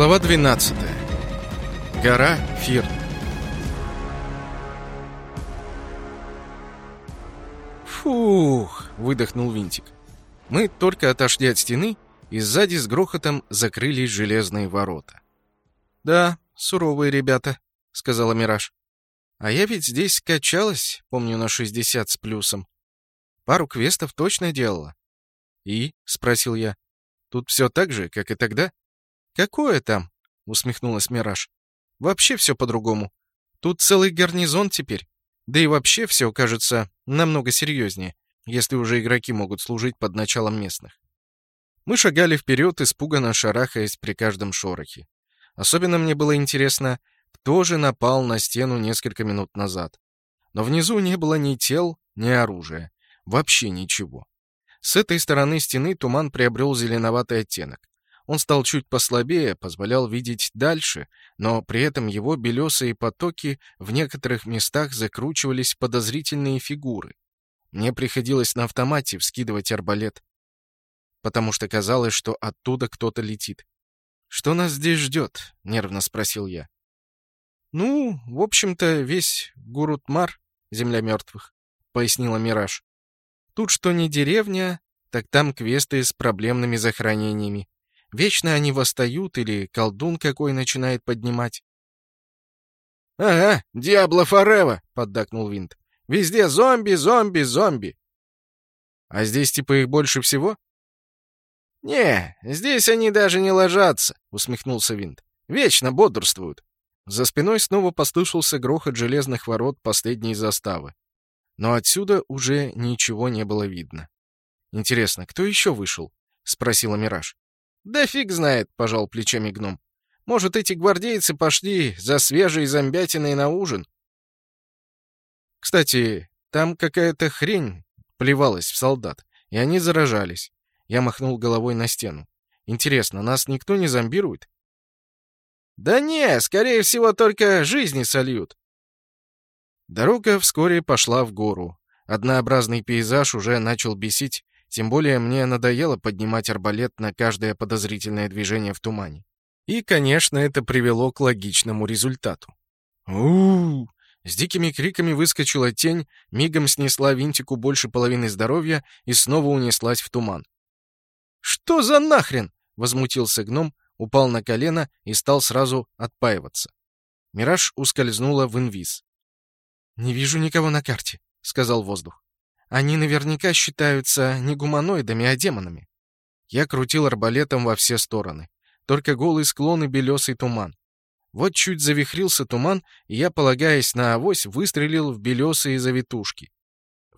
Глава 12. Гора Фирн. Фух, выдохнул Винтик. Мы только отошли от стены, и сзади с грохотом закрылись железные ворота. Да, суровые ребята, сказала Мираж. А я ведь здесь качалась, помню, на 60 с плюсом. Пару квестов точно делала. И, спросил я, тут все так же, как и тогда? Какое там? усмехнулась Мираж. Вообще все по-другому. Тут целый гарнизон теперь. Да и вообще все кажется намного серьезнее, если уже игроки могут служить под началом местных. Мы шагали вперед, испуганно шарахаясь при каждом шорохе. Особенно мне было интересно, кто же напал на стену несколько минут назад. Но внизу не было ни тел, ни оружия. Вообще ничего. С этой стороны стены туман приобрел зеленоватый оттенок. Он стал чуть послабее, позволял видеть дальше, но при этом его белесые потоки в некоторых местах закручивались подозрительные фигуры. Мне приходилось на автомате вскидывать арбалет, потому что казалось, что оттуда кто-то летит. «Что нас здесь ждет?» — нервно спросил я. «Ну, в общем-то, весь Гурутмар, земля мертвых», — пояснила Мираж. «Тут что не деревня, так там квесты с проблемными захоронениями. Вечно они восстают или колдун какой начинает поднимать. «Ага, Диабло Форева!» — поддакнул Винт. «Везде зомби, зомби, зомби!» «А здесь типа их больше всего?» «Не, здесь они даже не ложатся», — усмехнулся Винт. «Вечно бодрствуют». За спиной снова послышался грохот железных ворот последней заставы. Но отсюда уже ничего не было видно. «Интересно, кто еще вышел?» — спросила Мираж. «Да фиг знает», — пожал плечами гном. «Может, эти гвардейцы пошли за свежей зомбятиной на ужин?» «Кстати, там какая-то хрень плевалась в солдат, и они заражались». Я махнул головой на стену. «Интересно, нас никто не зомбирует?» «Да не, скорее всего, только жизни сольют». Дорога вскоре пошла в гору. Однообразный пейзаж уже начал бесить, тем более мне надоело поднимать арбалет на каждое подозрительное движение в тумане. И, конечно, это привело к логичному результату. у, -у, С дикими криками выскочила тень, мигом снесла винтику больше половины здоровья и снова унеслась в туман. «Что за нахрен?» — возмутился гном, упал на колено и стал сразу отпаиваться. Мираж ускользнула в инвиз. «Не вижу никого на карте», — сказал воздух. Они наверняка считаются не гуманоидами, а демонами. Я крутил арбалетом во все стороны. Только голый склон и белесый туман. Вот чуть завихрился туман, и я, полагаясь на авось, выстрелил в белесые завитушки.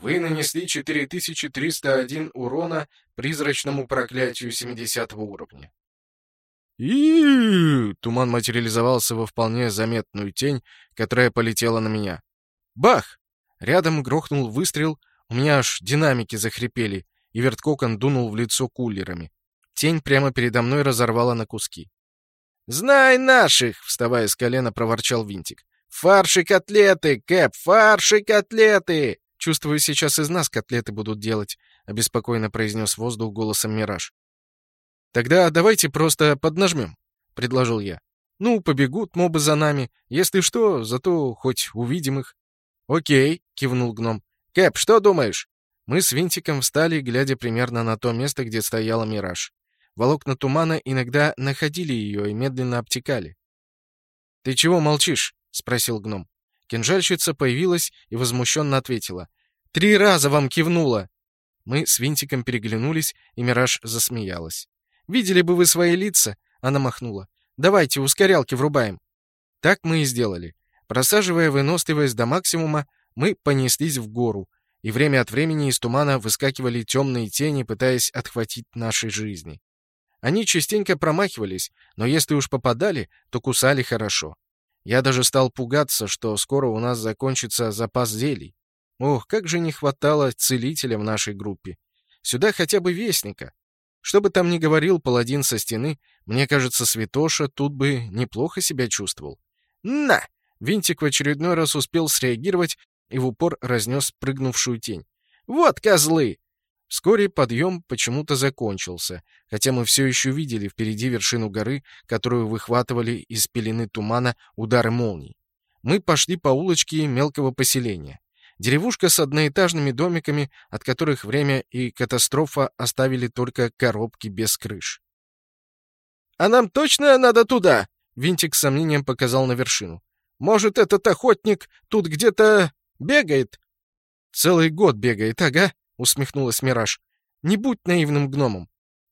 Вы нанесли 4301 урона призрачному проклятию 70 уровня. и Туман материализовался во вполне заметную тень, которая полетела на меня. Бах! Рядом грохнул выстрел, у меня аж динамики захрипели, и верткокон дунул в лицо кулерами. Тень прямо передо мной разорвала на куски. «Знай наших!» — вставая с колена, проворчал Винтик. «Фарши котлеты, Кэп, фарши котлеты!» «Чувствую, сейчас из нас котлеты будут делать», — обеспокоенно произнес воздух голосом Мираж. «Тогда давайте просто поднажмем», — предложил я. «Ну, побегут мобы за нами. Если что, зато хоть увидим их». «Окей», — кивнул гном. «Кэп, что думаешь?» Мы с Винтиком встали, глядя примерно на то место, где стояла мираж. Волокна тумана иногда находили ее и медленно обтекали. «Ты чего молчишь?» — спросил гном. Кинжальщица появилась и возмущенно ответила. «Три раза вам кивнула!» Мы с Винтиком переглянулись, и Мираж засмеялась. «Видели бы вы свои лица?» — она махнула. «Давайте ускорялки врубаем». Так мы и сделали. Просаживая выносливость до максимума, мы понеслись в гору, и время от времени из тумана выскакивали темные тени, пытаясь отхватить наши жизни. Они частенько промахивались, но если уж попадали, то кусали хорошо. Я даже стал пугаться, что скоро у нас закончится запас зелий. Ох, как же не хватало целителя в нашей группе. Сюда хотя бы вестника. Что бы там ни говорил паладин со стены, мне кажется, Святоша тут бы неплохо себя чувствовал. «На!» Винтик в очередной раз успел среагировать и в упор разнес прыгнувшую тень. «Вот козлы!» Вскоре подъем почему-то закончился, хотя мы все еще видели впереди вершину горы, которую выхватывали из пелены тумана удары молний. Мы пошли по улочке мелкого поселения. Деревушка с одноэтажными домиками, от которых время и катастрофа оставили только коробки без крыш. «А нам точно надо туда?» — Винтик с сомнением показал на вершину. «Может, этот охотник тут где-то бегает?» «Целый год бегает, ага», усмехнулась Мираж. «Не будь наивным гномом.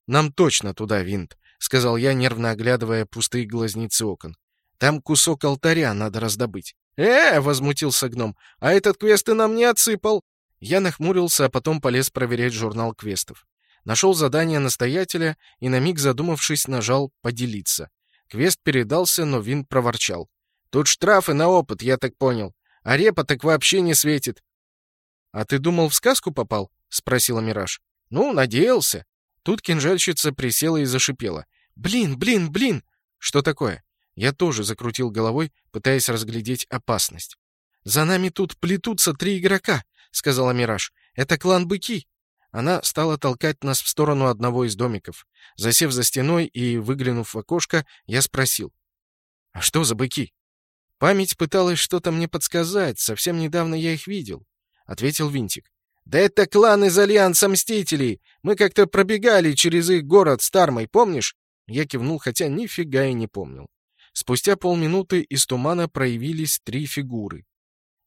Нам точно туда, Винт», — сказал я, нервно оглядывая пустые глазницы окон. «Там кусок алтаря надо раздобыть». «Э!» — возмутился гном. «А этот квест ты нам не отсыпал!» Я нахмурился, а потом полез проверять журнал квестов. Нашел задание настоятеля и, на миг задумавшись, нажал «Поделиться». Квест передался, но Винт проворчал. «Тут штрафы на опыт, я так понял. А репа так вообще не светит». «А ты думал, в сказку попал?» — спросила Мираж. «Ну, надеялся». Тут кинжальщица присела и зашипела. «Блин, блин, блин!» «Что такое?» Я тоже закрутил головой, пытаясь разглядеть опасность. «За нами тут плетутся три игрока», — сказала Мираж. «Это клан Быки». Она стала толкать нас в сторону одного из домиков. Засев за стеной и выглянув в окошко, я спросил. «А что за быки?» Память пыталась что-то мне подсказать, совсем недавно я их видел. Ответил Винтик. «Да это клан из Альянса Мстителей! Мы как-то пробегали через их город Стармой, помнишь?» Я кивнул, хотя нифига и не помнил. Спустя полминуты из тумана проявились три фигуры.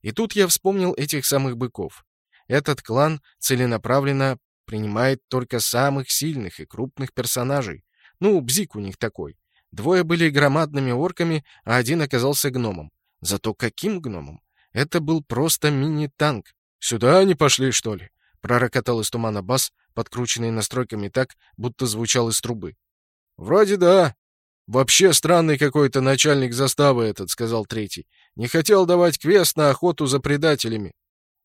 И тут я вспомнил этих самых быков. Этот клан целенаправленно принимает только самых сильных и крупных персонажей. Ну, бзик у них такой. Двое были громадными орками, а один оказался гномом. Зато каким гномом? Это был просто мини-танк, «Сюда они пошли, что ли?» — пророкотал из тумана бас, подкрученный настройками так, будто звучал из трубы. «Вроде да. Вообще странный какой-то начальник заставы этот», — сказал третий. «Не хотел давать квест на охоту за предателями».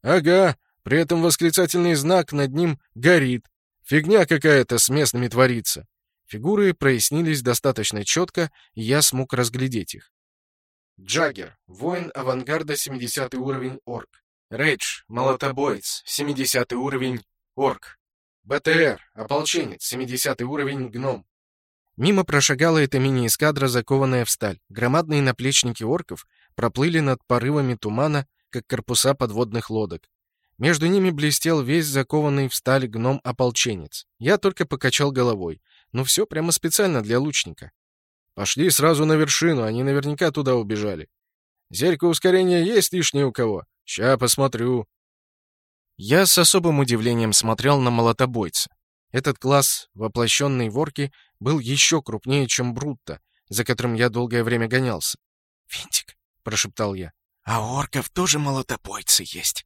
«Ага, при этом восклицательный знак над ним горит. Фигня какая-то с местными творится». Фигуры прояснились достаточно четко, и я смог разглядеть их. Джаггер, воин авангарда 70 уровень орк. Рейдж, молотобоец, 70 уровень, орк. БТР, ополченец, 70 уровень, гном. Мимо прошагала эта мини-эскадра, закованная в сталь. Громадные наплечники орков проплыли над порывами тумана, как корпуса подводных лодок. Между ними блестел весь закованный в сталь гном-ополченец. Я только покачал головой. Ну все прямо специально для лучника. Пошли сразу на вершину, они наверняка туда убежали. Зелька ускорения есть лишнее у кого? Ща посмотрю. Я с особым удивлением смотрел на молотобойца. Этот класс, воплощенный в орке, был еще крупнее, чем Брутто, за которым я долгое время гонялся. «Винтик», — прошептал я, — «а у орков тоже молотобойцы есть».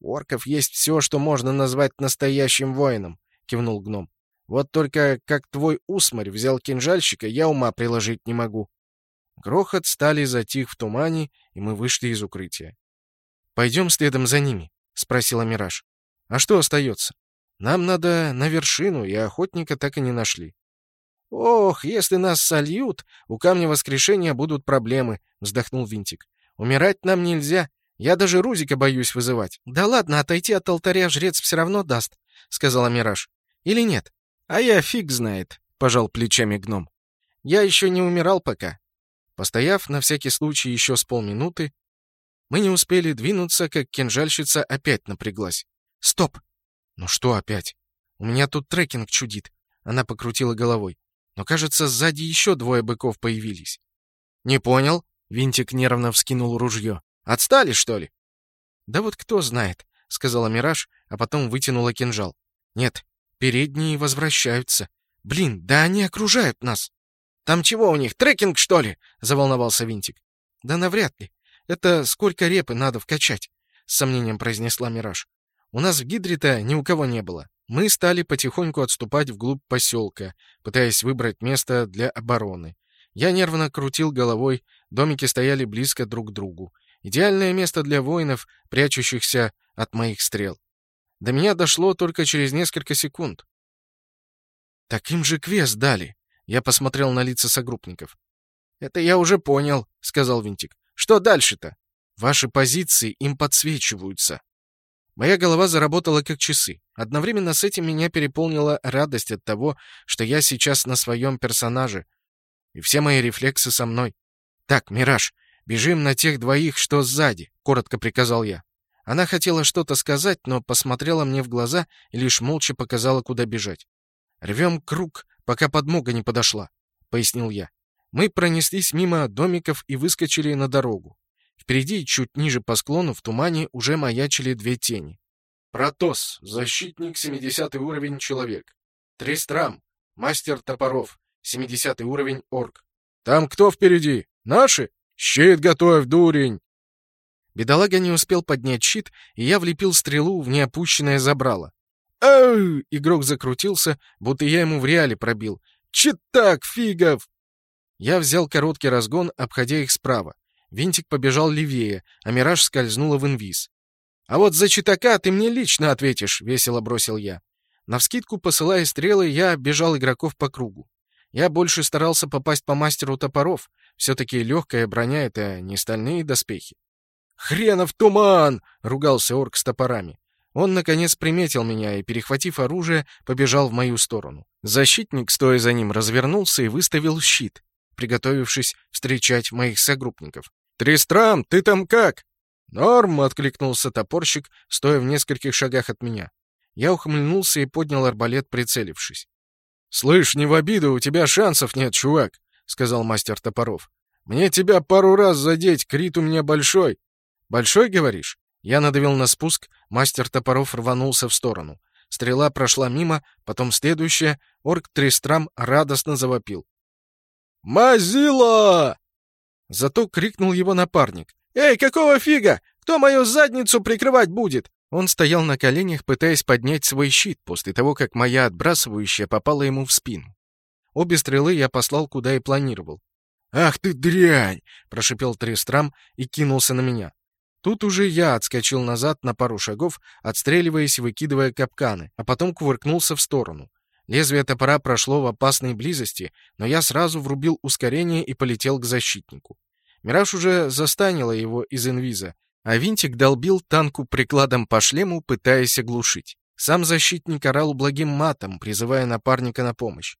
«У орков есть все, что можно назвать настоящим воином», — кивнул гном. «Вот только как твой усмарь взял кинжальщика, я ума приложить не могу». Грохот стали затих в тумане, и мы вышли из укрытия. «Пойдем следом за ними?» — спросила Мираж. «А что остается? Нам надо на вершину, и охотника так и не нашли». «Ох, если нас сольют, у Камня Воскрешения будут проблемы», — вздохнул Винтик. «Умирать нам нельзя. Я даже Рузика боюсь вызывать». «Да ладно, отойти от алтаря жрец все равно даст», — сказала Мираж. «Или нет?» «А я фиг знает», — пожал плечами гном. «Я еще не умирал пока». Постояв на всякий случай еще с полминуты, мы не успели двинуться, как кинжальщица опять напряглась. «Стоп!» «Ну что опять? У меня тут трекинг чудит». Она покрутила головой. «Но, кажется, сзади еще двое быков появились». «Не понял?» — Винтик нервно вскинул ружье. «Отстали, что ли?» «Да вот кто знает», — сказала Мираж, а потом вытянула кинжал. «Нет, передние возвращаются. Блин, да они окружают нас!» «Там чего у них, трекинг, что ли?» — заволновался Винтик. «Да навряд ли. Это сколько репы надо вкачать?» — с сомнением произнесла Мираж. «У нас в Гидре-то ни у кого не было. Мы стали потихоньку отступать вглубь поселка, пытаясь выбрать место для обороны. Я нервно крутил головой, домики стояли близко друг к другу. Идеальное место для воинов, прячущихся от моих стрел. До меня дошло только через несколько секунд. «Таким же квест дали!» Я посмотрел на лица согруппников. «Это я уже понял», — сказал Винтик. Что дальше-то? Ваши позиции им подсвечиваются. Моя голова заработала как часы. Одновременно с этим меня переполнила радость от того, что я сейчас на своем персонаже, и все мои рефлексы со мной. «Так, Мираж, бежим на тех двоих, что сзади», — коротко приказал я. Она хотела что-то сказать, но посмотрела мне в глаза и лишь молча показала, куда бежать. «Рвем круг, пока подмога не подошла», — пояснил я. Мы пронеслись мимо домиков и выскочили на дорогу. Впереди, чуть ниже по склону, в тумане уже маячили две тени. Протос, защитник, 70 уровень, человек. Тристрам, мастер топоров, 70 уровень, орк. «Там кто впереди? Наши? Щит готовь, дурень!» Бедолага не успел поднять щит, и я влепил стрелу в неопущенное забрало. «Ау!» — игрок закрутился, будто я ему в реале пробил. «Читак, фигов!» Я взял короткий разгон, обходя их справа. Винтик побежал левее, а Мираж скользнула в инвиз. «А вот за читака ты мне лично ответишь», — весело бросил я. Навскидку, посылая стрелы, я бежал игроков по кругу. Я больше старался попасть по мастеру топоров. Все-таки легкая броня — это не стальные доспехи. «Хренов туман!» — ругался орк с топорами. Он, наконец, приметил меня и, перехватив оружие, побежал в мою сторону. Защитник, стоя за ним, развернулся и выставил щит, приготовившись встречать моих согруппников. «Тристрам, ты там как?» «Норм!» — откликнулся топорщик, стоя в нескольких шагах от меня. Я ухмыльнулся и поднял арбалет, прицелившись. «Слышь, не в обиду, у тебя шансов нет, чувак», — сказал мастер топоров. «Мне тебя пару раз задеть, крит у меня большой». «Большой, говоришь?» Я надавил на спуск, мастер топоров рванулся в сторону. Стрела прошла мимо, потом следующая, орк Тристрам радостно завопил. «Мазила!» Зато крикнул его напарник. «Эй, какого фига? Кто мою задницу прикрывать будет?» Он стоял на коленях, пытаясь поднять свой щит, после того, как моя отбрасывающая попала ему в спину. Обе стрелы я послал, куда и планировал. «Ах ты дрянь!» — прошипел Трестрам и кинулся на меня. Тут уже я отскочил назад на пару шагов, отстреливаясь и выкидывая капканы, а потом кувыркнулся в сторону. Лезвие топора прошло в опасной близости, но я сразу врубил ускорение и полетел к защитнику. Мираж уже застанила его из инвиза, а винтик долбил танку прикладом по шлему, пытаясь оглушить. Сам защитник орал благим матом, призывая напарника на помощь.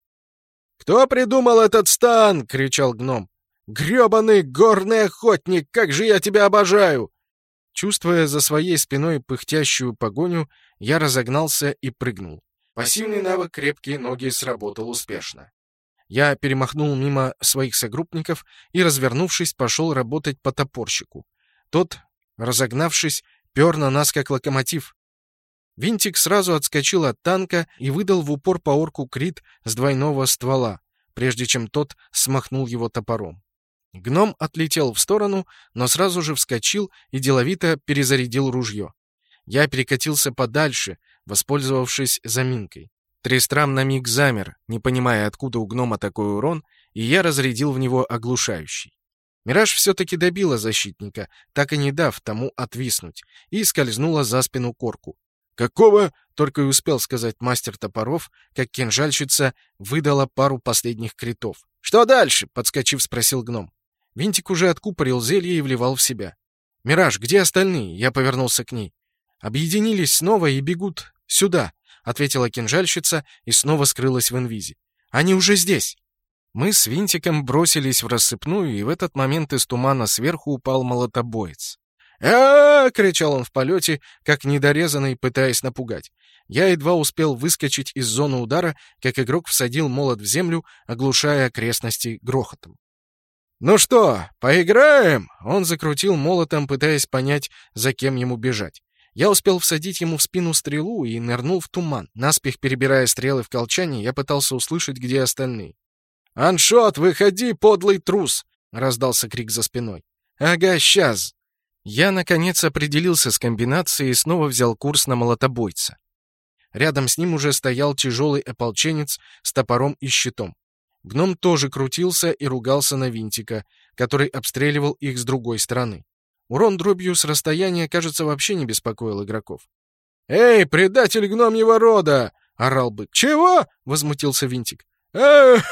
«Кто придумал этот стан?» — кричал гном. «Грёбаный горный охотник, как же я тебя обожаю!» Чувствуя за своей спиной пыхтящую погоню, я разогнался и прыгнул. Пассивный навык «Крепкие ноги» сработал успешно. Я перемахнул мимо своих согруппников и, развернувшись, пошел работать по топорщику. Тот, разогнавшись, пер на нас, как локомотив. Винтик сразу отскочил от танка и выдал в упор по орку крит с двойного ствола, прежде чем тот смахнул его топором. Гном отлетел в сторону, но сразу же вскочил и деловито перезарядил ружье. Я перекатился подальше, воспользовавшись заминкой. Трестрам на миг замер, не понимая, откуда у гнома такой урон, и я разрядил в него оглушающий. Мираж все-таки добила защитника, так и не дав тому отвиснуть, и скользнула за спину корку. «Какого?» — только и успел сказать мастер топоров, как кинжальщица выдала пару последних критов. «Что дальше?» — подскочив, спросил гном. Винтик уже откупорил зелье и вливал в себя. «Мираж, где остальные?» — я повернулся к ней. «Объединились снова и бегут сюда», — ответила кинжальщица и снова скрылась в инвизе. «Они уже здесь!» Мы с Винтиком бросились в рассыпную, и в этот момент из тумана сверху упал молотобоец. а, кричал он в полете, как недорезанный, пытаясь напугать. Я едва успел выскочить из зоны удара, как игрок всадил молот в землю, оглушая окрестности грохотом. «Ну что, поиграем?» Он закрутил молотом, пытаясь понять, за кем ему бежать. Я успел всадить ему в спину стрелу и нырнул в туман. Наспех перебирая стрелы в колчане, я пытался услышать, где остальные. «Аншот, выходи, подлый трус!» — раздался крик за спиной. «Ага, сейчас!» Я, наконец, определился с комбинацией и снова взял курс на молотобойца. Рядом с ним уже стоял тяжелый ополченец с топором и щитом. Гном тоже крутился и ругался на винтика, который обстреливал их с другой стороны. Урон дробью с расстояния, кажется, вообще не беспокоил игроков. «Эй, предатель гномьего рода!» — орал бык. «Чего?» — возмутился Винтик. эх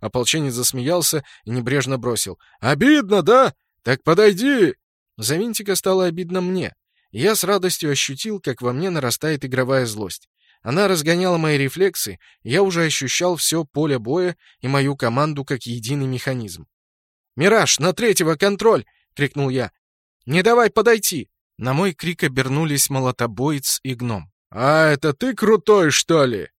Ополченец засмеялся и небрежно бросил. «Обидно, да? Так подойди!» За Винтика стало обидно мне. я с радостью ощутил, как во мне нарастает игровая злость. Она разгоняла мои рефлексы, и я уже ощущал все поле боя и мою команду как единый механизм. «Мираж, на третьего контроль!» — крикнул я. «Не давай подойти!» На мой крик обернулись молотобоец и гном. «А, это ты крутой, что ли?»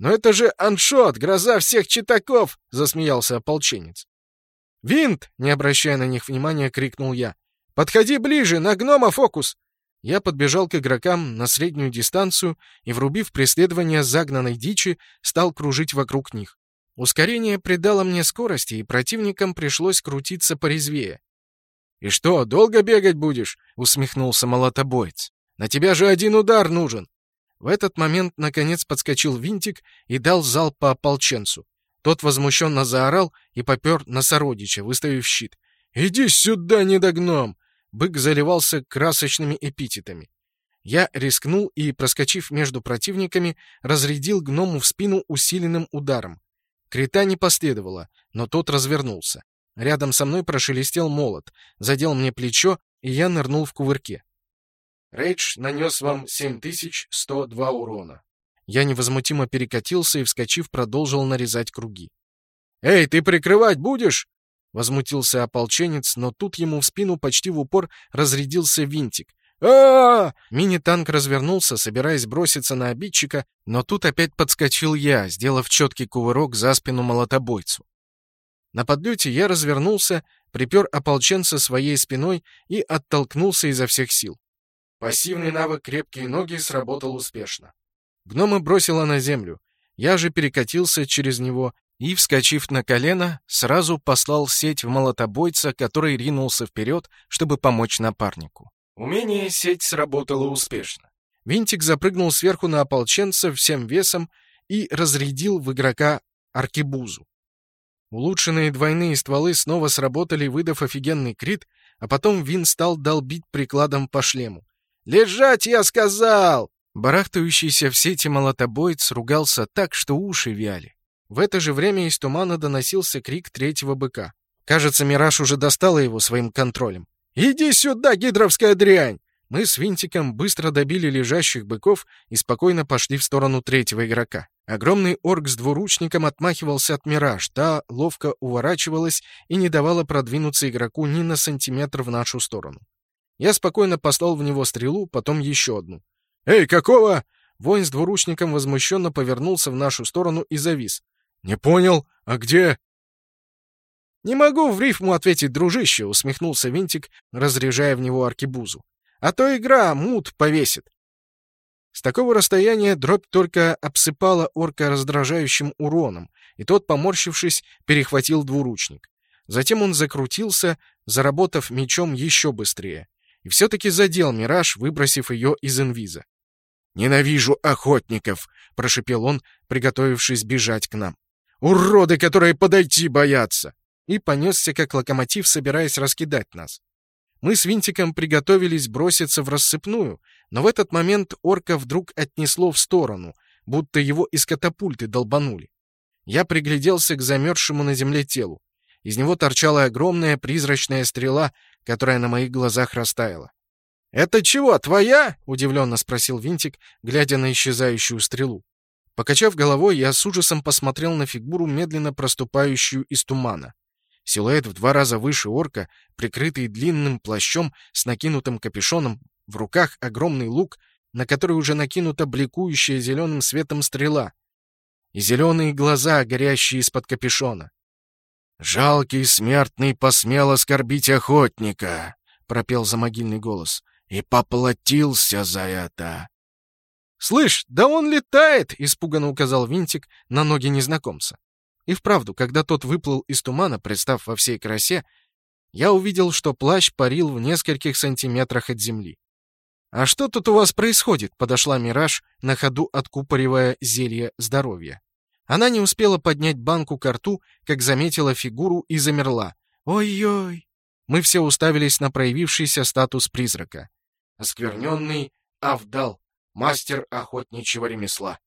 «Но это же аншот, гроза всех читаков!» — засмеялся ополченец. «Винт!» — не обращая на них внимания, крикнул я. «Подходи ближе, на гнома фокус!» Я подбежал к игрокам на среднюю дистанцию и, врубив преследование загнанной дичи, стал кружить вокруг них. Ускорение придало мне скорости, и противникам пришлось крутиться порезвее. «И что, долго бегать будешь?» — усмехнулся молотобоец. «На тебя же один удар нужен!» В этот момент, наконец, подскочил винтик и дал залп по ополченцу. Тот возмущенно заорал и попер на сородича, выставив щит. «Иди сюда, недогном!» Бык заливался красочными эпитетами. Я рискнул и, проскочив между противниками, разрядил гному в спину усиленным ударом. Крита не последовало, но тот развернулся. Рядом со мной прошелестел молот, задел мне плечо, и я нырнул в кувырке. Рейдж нанес вам 7102 урона. Я невозмутимо перекатился и, вскочив, продолжил нарезать круги. «Эй, ты прикрывать будешь?» Возмутился ополченец, но тут ему в спину почти в упор разрядился винтик. а, Мини-танк развернулся, собираясь броситься на обидчика, но тут опять подскочил я, сделав четкий кувырок за спину молотобойцу. На подлете я развернулся, припер ополченца своей спиной и оттолкнулся изо всех сил. Пассивный навык «Крепкие ноги» сработал успешно. Гнома бросила на землю. Я же перекатился через него и, вскочив на колено, сразу послал сеть в молотобойца, который ринулся вперед, чтобы помочь напарнику. Умение сеть сработало успешно. Винтик запрыгнул сверху на ополченца всем весом и разрядил в игрока аркебузу. Улучшенные двойные стволы снова сработали, выдав офигенный крит, а потом Вин стал долбить прикладом по шлему. «Лежать, я сказал!» Барахтающийся в сети молотобоец ругался так, что уши вяли. В это же время из тумана доносился крик третьего быка. Кажется, Мираж уже достала его своим контролем. «Иди сюда, гидровская дрянь!» Мы с Винтиком быстро добили лежащих быков и спокойно пошли в сторону третьего игрока. Огромный орк с двуручником отмахивался от Мираж, та ловко уворачивалась и не давала продвинуться игроку ни на сантиметр в нашу сторону. Я спокойно послал в него стрелу, потом еще одну. «Эй, какого?» Воин с двуручником возмущенно повернулся в нашу сторону и завис. «Не понял. А где?» «Не могу в рифму ответить, дружище», — усмехнулся Винтик, разряжая в него аркебузу. «А то игра мут повесит». С такого расстояния дробь только обсыпала орка раздражающим уроном, и тот, поморщившись, перехватил двуручник. Затем он закрутился, заработав мечом еще быстрее, и все-таки задел мираж, выбросив ее из инвиза. «Ненавижу охотников!» — прошепел он, приготовившись бежать к нам. Уроды, которые подойти боятся!» И понесся, как локомотив, собираясь раскидать нас. Мы с Винтиком приготовились броситься в рассыпную, но в этот момент орка вдруг отнесло в сторону, будто его из катапульты долбанули. Я пригляделся к замерзшему на земле телу. Из него торчала огромная призрачная стрела, которая на моих глазах растаяла. «Это чего, твоя?» — удивленно спросил Винтик, глядя на исчезающую стрелу. Покачав головой, я с ужасом посмотрел на фигуру, медленно проступающую из тумана. Силуэт в два раза выше орка, прикрытый длинным плащом с накинутым капюшоном, в руках огромный лук, на который уже накинута бликующая зеленым светом стрела, и зеленые глаза, горящие из-под капюшона. «Жалкий смертный посмел оскорбить охотника», — пропел замогильный голос, — «и поплатился за это». «Слышь, да он летает!» — испуганно указал Винтик на ноги незнакомца. И вправду, когда тот выплыл из тумана, представ во всей красе, я увидел, что плащ парил в нескольких сантиметрах от земли. «А что тут у вас происходит?» — подошла Мираж, на ходу откупоривая зелье здоровья. Она не успела поднять банку к рту, как заметила фигуру и замерла. «Ой-ой!» Мы все уставились на проявившийся статус призрака. Оскверненный Авдал мастер охотничьего ремесла.